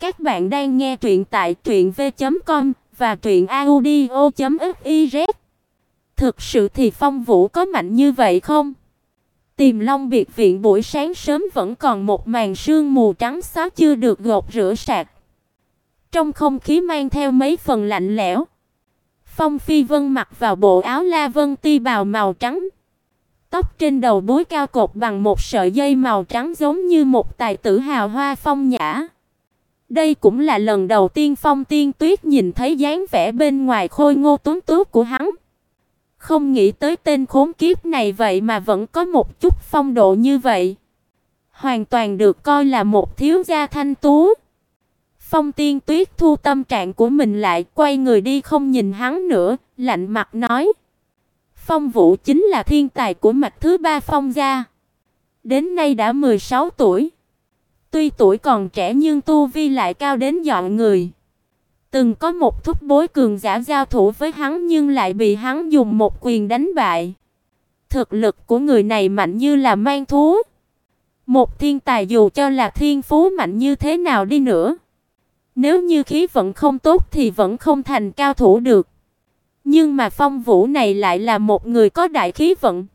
Các bạn đang nghe truyện tại truyệnv.com và truyệnaudio.fiz. Thực sự thì Phong Vũ có mạnh như vậy không? Tìm Long biệt viện buổi sáng sớm vẫn còn một màn sương mù trắng xóa chưa được gột rửa sạch. Trong không khí mang theo mấy phần lạnh lẽo. Phong Phi Vân mặc vào bộ áo La Vân Ti bào màu trắng. Tóc trên đầu búi cao cột bằng một sợi dây màu trắng giống như một tài tử hào hoa phong nhã. Đây cũng là lần đầu tiên Phong Tiên Tuyết nhìn thấy dáng vẻ bên ngoài khôi ngô tuấn tú của hắn. Không nghĩ tới tên khốn kiếp này vậy mà vẫn có một chút phong độ như vậy. Hoàn toàn được coi là một thiếu gia thanh tú. Phong Tiên Tuyết thu tâm trạng của mình lại, quay người đi không nhìn hắn nữa, lạnh mặt nói: "Phong Vũ chính là thiên tài của mạch thứ ba Phong gia, đến nay đã 16 tuổi. Tuy tuổi còn trẻ nhưng tu vi lại cao đến dọn người. Từng có một thúc bối cường giả giao thủ với hắn nhưng lại bị hắn dùng một quyền đánh bại. Thực lực của người này mạnh như là mang thú. Một thiên tài dù cho là thiên phú mạnh như thế nào đi nữa, nếu như khí vận không tốt thì vẫn không thành cao thủ được. Nhưng mà Phong Vũ này lại là một người có đại khí vận.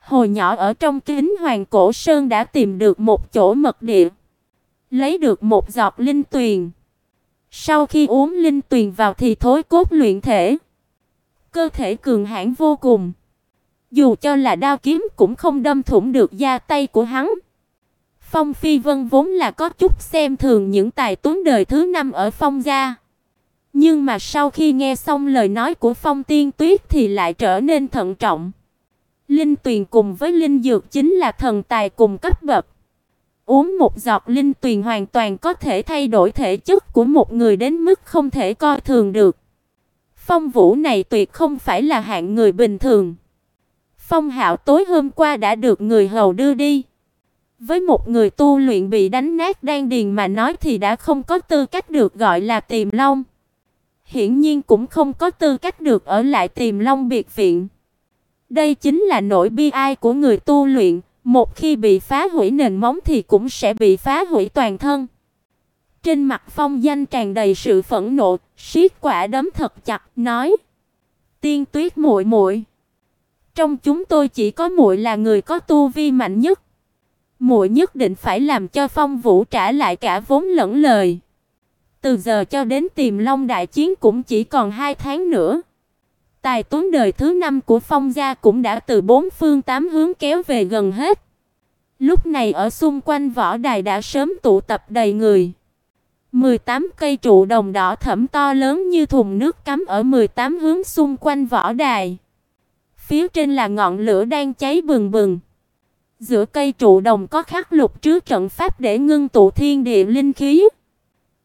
Hồi nhỏ ở trong kính Hoàng Cổ Sơn đã tìm được một chỗ mật địa, lấy được một giọt linh tuyền. Sau khi uống linh tuyền vào thì thối cốt luyện thể, cơ thể cường hãn vô cùng. Dù cho là đao kiếm cũng không đâm thủng được da tay của hắn. Phong Phi Vân vốn là có chút xem thường những tài tuấn đời thứ năm ở Phong gia. Nhưng mà sau khi nghe xong lời nói của Phong Tiên Tuyết thì lại trở nên thận trọng. Linh tuyền cùng với linh dược chính là thần tài cùng cấp bậc. Uống một giọt linh tuyền hoàn toàn có thể thay đổi thể chất của một người đến mức không thể coi thường được. Phong Vũ này tuyệt không phải là hạng người bình thường. Phong Hạo tối hôm qua đã được người hầu đưa đi. Với một người tu luyện bị đánh nát đan điền mà nói thì đã không có tư cách được gọi là Tiềm Long. Hiển nhiên cũng không có tư cách được ở lại Tiềm Long biệt viện. Đây chính là nỗi bi ai của người tu luyện, một khi bị phá hủy nền móng thì cũng sẽ bị phá hủy toàn thân. Trên mặt Phong Danh tràn đầy sự phẫn nộ, siết quả đấm thật chặt, nói: "Tiên Tuyết muội muội, trong chúng tôi chỉ có muội là người có tu vi mạnh nhất. Muội nhất định phải làm cho Phong Vũ trả lại cả vốn lẫn lời. Từ giờ cho đến Tiềm Long đại chiến cũng chỉ còn hai tháng nữa." Tài tuấn đời thứ năm của Phong gia cũng đã từ bốn phương tám hướng kéo về gần hết. Lúc này ở xung quanh võ đài đã sớm tụ tập đầy người. 18 cây trụ đồng đỏ thẫm to lớn như thùng nước cắm ở 18 hướng xung quanh võ đài. Phía trên là ngọn lửa đang cháy bừng bừng. Giữa cây trụ đồng có khắc lục trước trận pháp để ngưng tụ thiên địa linh khí,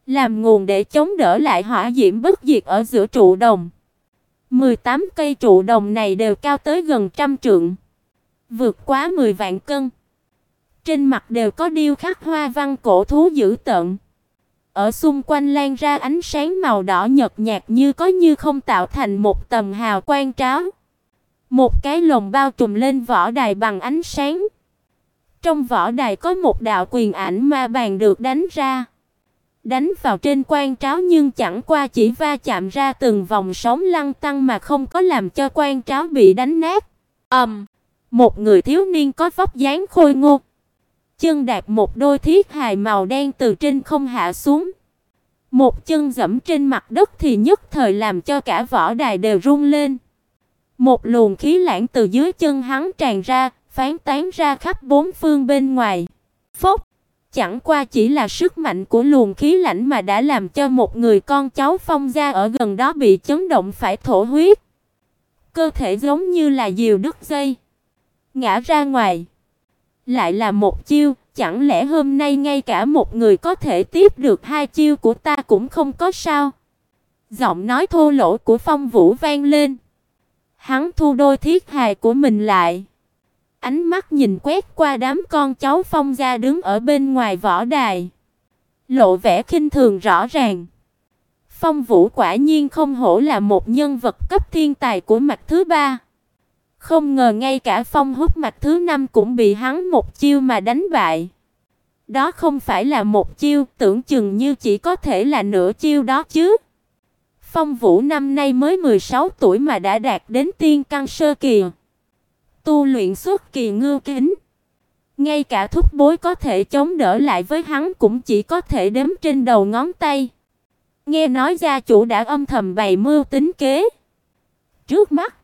làm nguồn để chống đỡ lại hỏa diễm bất diệt ở giữa trụ đồng. 18 cây trụ đồng này đều cao tới gần trăm trượng, vượt quá 10 vạn cân. Trên mặt đều có điêu khắc hoa văn cổ thú dữ tợn. Ở xung quanh lan ra ánh sáng màu đỏ nhợt nhạt như có như không tạo thành một tầm hào quang tráo. Một cái lồng bao trùm lên võ đài bằng ánh sáng. Trong võ đài có một đạo quyền ảnh ma bàn được đánh ra đánh vào trên quan tráo nhưng chẳng qua chỉ va chạm ra từng vòng sóng lăn tăng mà không có làm cho quan tráo bị đánh nát. Ầm, um, một người thiếu niên có vóc dáng khôi ngô, chân đạp một đôi thiết hài màu đen từ trên không hạ xuống. Một chân giẫm trên mặt đất thì nhất thời làm cho cả võ đài đều rung lên. Một luồng khí lãng từ dưới chân hắn tràn ra, phán tán ra khắp bốn phương bên ngoài. Phốc chẳng qua chỉ là sức mạnh của luồng khí lạnh mà đã làm cho một người con cháu Phong gia ở gần đó bị chấn động phải thổ huyết. Cơ thể giống như là diều đứt dây, ngã ra ngoài. Lại là một chiêu, chẳng lẽ hôm nay ngay cả một người có thể tiếp được hai chiêu của ta cũng không có sao? Giọng nói thô lỗ của Phong Vũ vang lên. Hắn thu đôi thiết hài của mình lại ánh mắt nhìn quét qua đám con cháu Phong gia đứng ở bên ngoài võ đài, lộ vẻ khinh thường rõ ràng. Phong Vũ quả nhiên không hổ là một nhân vật cấp thiên tài của mạch thứ ba. Không ngờ ngay cả Phong Húc mạch thứ năm cũng bị hắn một chiêu mà đánh bại. Đó không phải là một chiêu, tưởng chừng như chỉ có thể là nửa chiêu đó chứ. Phong Vũ năm nay mới 16 tuổi mà đã đạt đến tiên căn sơ kỳ. Tu luyện xuất kỳ ngưu kính. Ngay cả thúc bối có thể chống đỡ lại với hắn cũng chỉ có thể đếm trên đầu ngón tay. Nghe nói gia chủ đã âm thầm bày mưu tính kế. Trước mắt,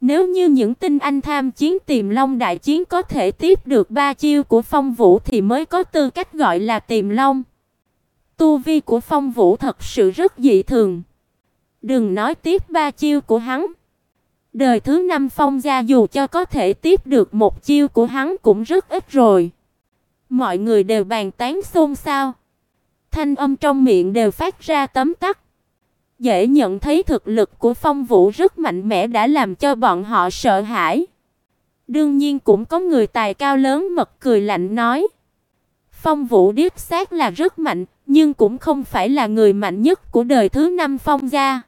nếu như những tinh anh tham chiến tìm Long đại chiến có thể tiếp được ba chiêu của Phong Vũ thì mới có tư cách gọi là tìm Long. Tu vi của Phong Vũ thật sự rất dị thường. Đừng nói tiếp ba chiêu của hắn. Đời thứ năm Phong gia dù cho có thể tiếp được một chiêu của hắn cũng rất ít rồi. Mọi người đều bàn tán xôn xao. Thanh âm trong miệng đều phát ra tấm tắc. Dễ nhận thấy thực lực của Phong Vũ rất mạnh mẽ đã làm cho bọn họ sợ hãi. Đương nhiên cũng có người tài cao lớn mật cười lạnh nói: Phong Vũ điếp xác là rất mạnh, nhưng cũng không phải là người mạnh nhất của đời thứ năm Phong gia.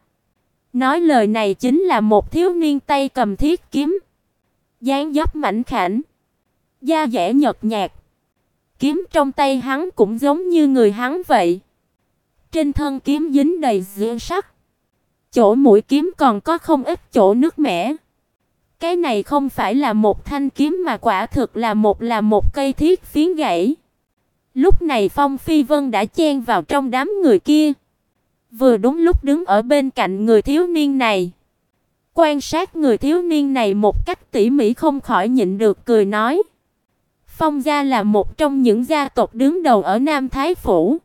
Nói lời này chính là một thiếu niên tay cầm thiết kiếm, dáng dấp mảnh khảnh, da dẻ nhợt nhạt. Kiếm trong tay hắn cũng giống như người hắn vậy. Trên thân kiếm dính đầy rêu sắc. Chỗ mũi kiếm còn có không ít chỗ nước mẻ. Cái này không phải là một thanh kiếm mà quả thực là một là một cây thiết phiến gãy. Lúc này Phong Phi Vân đã chen vào trong đám người kia. Vừa đúng lúc đứng ở bên cạnh người thiếu niên này. Quan sát người thiếu niên này một cách tỉ mỉ không khỏi nhịn được cười nói. Phong gia là một trong những gia tộc đứng đầu ở Nam Thái phủ.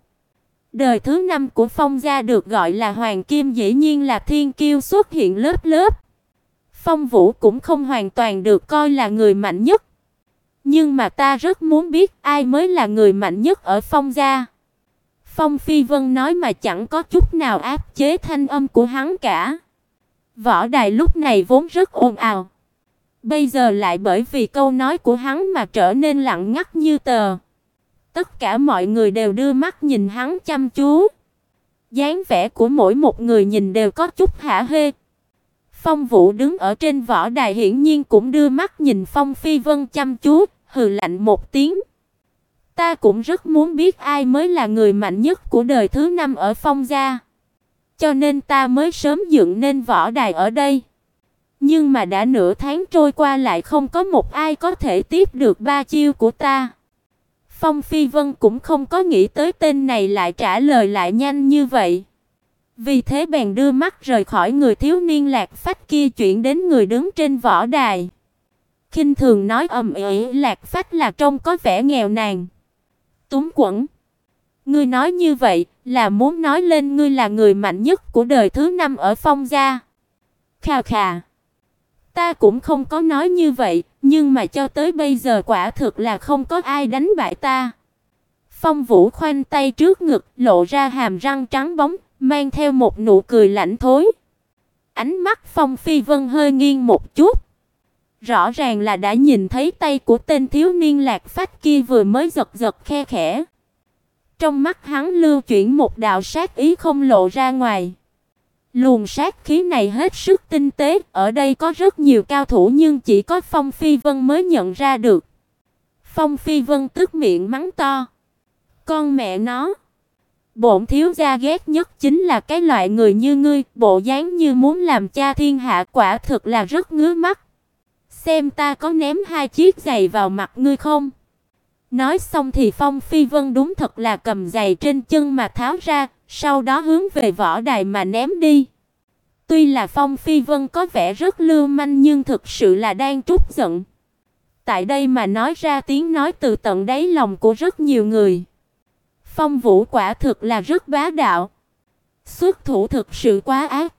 Đời thứ năm của Phong gia được gọi là Hoàng Kim dĩ nhiên là thiên kiêu xuất hiện lớp lớp. Phong Vũ cũng không hoàn toàn được coi là người mạnh nhất. Nhưng mà ta rất muốn biết ai mới là người mạnh nhất ở Phong gia. Phong Phi Vân nói mà chẳng có chút nào áp chế thanh âm của hắn cả. Võ đài lúc này vốn rất ồn ào. Bây giờ lại bởi vì câu nói của hắn mà trở nên lặng ngắt như tờ. Tất cả mọi người đều đưa mắt nhìn hắn chăm chú. dáng vẻ của mỗi một người nhìn đều có chút hả hê. Phong Vũ đứng ở trên võ đài hiển nhiên cũng đưa mắt nhìn Phong Phi Vân chăm chú, hừ lạnh một tiếng. Ta cũng rất muốn biết ai mới là người mạnh nhất của đời thứ năm ở Phong gia. Cho nên ta mới sớm dựng nên võ đài ở đây. Nhưng mà đã nửa tháng trôi qua lại không có một ai có thể tiếp được ba chiêu của ta. Phong Phi Vân cũng không có nghĩ tới tên này lại trả lời lại nhanh như vậy. Vì thế bèn đưa mắt rời khỏi người thiếu niên lạc phách kia chuyển đến người đứng trên võ đài. Khinh thường nói ầm ĩ lạc phách là trông có vẻ nghèo nàn. Túng quẫn. Ngươi nói như vậy là muốn nói lên ngươi là người mạnh nhất của đời thứ năm ở Phong gia. Khà khà. Ta cũng không có nói như vậy, nhưng mà cho tới bây giờ quả thực là không có ai đánh bại ta. Phong Vũ khoanh tay trước ngực, lộ ra hàm răng trắng bóng, mang theo một nụ cười lạnh thối. Ánh mắt Phong Phi Vân hơi nghiêng một chút. Rõ ràng là đã nhìn thấy tay của tên thiếu niên lạc phách kia vừa mới giật giật khe khẽ. Trong mắt hắn lưu chuyển một đạo sát ý không lộ ra ngoài. Luồng sát khí này hết sức tinh tế, ở đây có rất nhiều cao thủ nhưng chỉ có Phong Phi Vân mới nhận ra được. Phong Phi Vân tức miệng mắng to. Con mẹ nó, bổn thiếu gia ghét nhất chính là cái loại người như ngươi, bộ dáng như muốn làm cha thiên hạ quả thực là rất ngứa mắt. Xem ta có ném hai chiếc giày vào mặt ngươi không? Nói xong thì Phong Phi Vân đúng thật là cầm giày trên chân mà tháo ra, sau đó hướng về võ đài mà ném đi. Tuy là Phong Phi Vân có vẻ rất lưu manh nhưng thực sự là đang trút giận. Tại đây mà nói ra tiếng nói từ tận đáy lòng của rất nhiều người. Phong Vũ quả thực là rất bá đạo. Xuất thủ thực sự quá ác.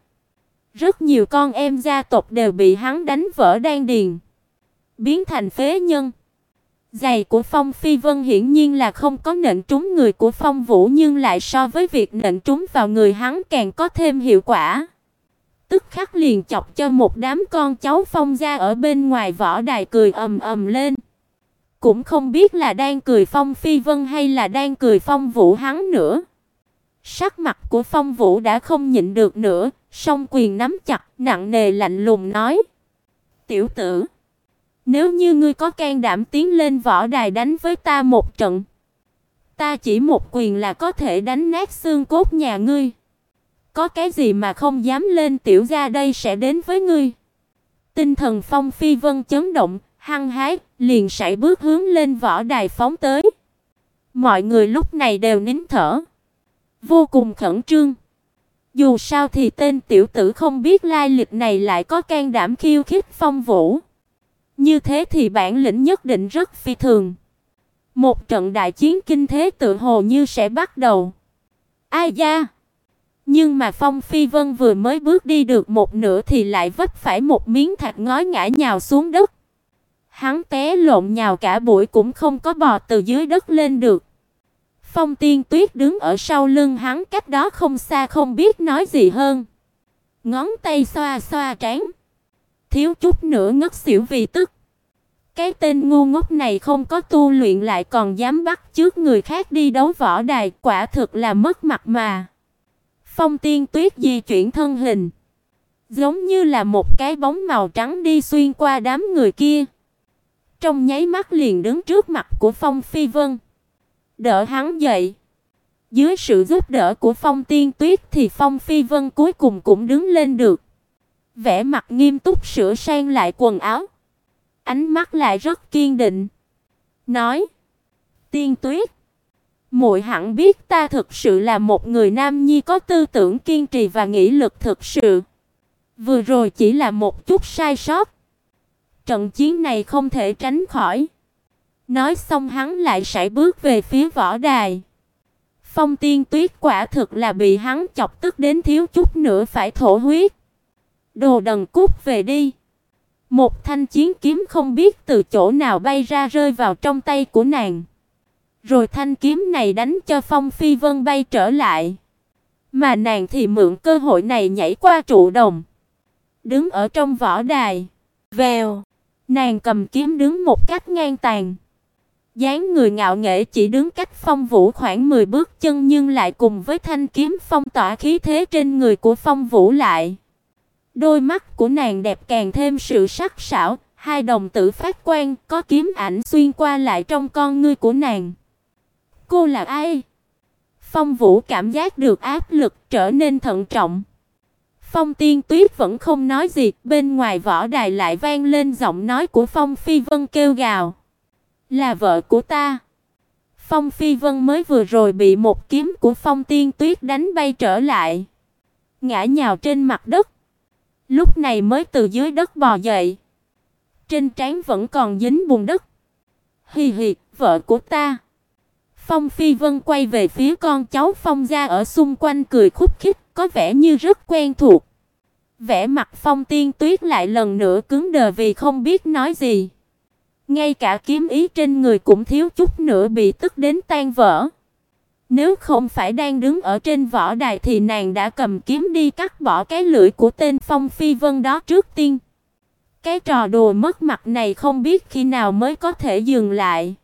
Rất nhiều con em gia tộc đều bị hắn đánh vỡ đan điền, biến thành phế nhân. Giày của Phong Phi Vân hiển nhiên là không có nện trúng người của Phong Vũ nhưng lại so với việc nện trúng vào người hắn càng có thêm hiệu quả. Tức khắc liền chọc cho một đám con cháu Phong gia ở bên ngoài võ đài cười ầm ầm lên. Cũng không biết là đang cười Phong Phi Vân hay là đang cười Phong Vũ hắn nữa. Sắc mặt của Phong Vũ đã không nhịn được nữa, song quyền nắm chặt, nặng nề lạnh lùng nói: "Tiểu tử, nếu như ngươi có can đảm tiến lên võ đài đánh với ta một trận, Ta chỉ một quyền là có thể đánh nát xương cốt nhà ngươi. Có cái gì mà không dám lên tiểu gia đây sẽ đến với ngươi. Tinh thần Phong Phi Vân chấn động, hăng hái, liền sải bước hướng lên võ đài phóng tới. Mọi người lúc này đều nín thở, vô cùng khẩn trương. Dù sao thì tên tiểu tử không biết lai lịch này lại có can đảm khiêu khích Phong Vũ. Như thế thì bản lĩnh nhất định rất phi thường. Một trận đại chiến kinh thế tự hồ như sẽ bắt đầu. Ai da? Nhưng mà Phong Phi Vân vừa mới bước đi được một nửa thì lại vấp phải một miếng thạch ngói ngã nhào xuống đất. Hắn té lộn nhào cả buổi cũng không có bò từ dưới đất lên được. Phong Tiên Tuyết đứng ở sau lưng hắn cách đó không xa không biết nói gì hơn. Ngón tay xoa xoa trán, thiếu chút nữa ngất xỉu vì tức. Cái tên ngu ngốc này không có tu luyện lại còn dám bắt trước người khác đi đấu võ đài, quả thực là mất mặt mà. Phong Tiên Tuyết di chuyển thân hình, giống như là một cái bóng màu trắng đi xuyên qua đám người kia. Trong nháy mắt liền đứng trước mặt của Phong Phi Vân, đỡ hắn dậy. Dưới sự giúp đỡ của Phong Tiên Tuyết thì Phong Phi Vân cuối cùng cũng đứng lên được. Vẻ mặt nghiêm túc sửa sang lại quần áo, ánh mắt lại rất kiên định, nói: "Tiên Tuyết, muội hẳn biết ta thực sự là một người nam nhi có tư tưởng kiên trì và nghị lực thực sự. Vừa rồi chỉ là một chút sai sót. Trận chiến này không thể tránh khỏi." Nói xong hắn lại sải bước về phía võ đài. Phong Tiên Tuyết quả thực là bị hắn chọc tức đến thiếu chút nữa phải thổ huyết. Đồ đần cút về đi. Một thanh chiến kiếm không biết từ chỗ nào bay ra rơi vào trong tay của nàng. Rồi thanh kiếm này đánh cho Phong Phi Vân bay trở lại. Mà nàng thì mượn cơ hội này nhảy qua trụ đồng, đứng ở trong võ đài. Vèo, nàng cầm kiếm đứng một cách ngang tàn dáng người ngạo nghễ chỉ đứng cách Phong Vũ khoảng 10 bước chân nhưng lại cùng với thanh kiếm phong tỏa khí thế trên người của Phong Vũ lại. Đôi mắt của nàng đẹp càng thêm sự sắc sảo, hai đồng tử phát quang, có kiếm ảnh xuyên qua lại trong con ngươi của nàng. Cô là ai? Phong Vũ cảm giác được áp lực trở nên thận trọng. Phong Tiên Tuyết vẫn không nói gì, bên ngoài võ đài lại vang lên giọng nói của Phong Phi Vân kêu gào. Là vợ của ta. Phong Phi Vân mới vừa rồi bị một kiếm của Phong Tiên Tuyết đánh bay trở lại, ngã nhào trên mặt đất. Lúc này mới từ dưới đất bò dậy. Trên trán vẫn còn dính bùn đất. Hì hì, vợ của ta. Phong Phi Vân quay về phía con cháu Phong gia ở xung quanh cười khúc khích, có vẻ như rất quen thuộc. Vẻ mặt Phong Tiên Tuyết lại lần nữa cứng đờ vì không biết nói gì. Ngay cả kiếm ý trên người cũng thiếu chút nữa bị tức đến tan vỡ. Nếu không phải đang đứng ở trên võ đài thì nàng đã cầm kiếm đi cắt bỏ cái lưỡi của tên Phong Phi Vân đó trước tiên. Cái trò đùa mất mặt này không biết khi nào mới có thể dừng lại.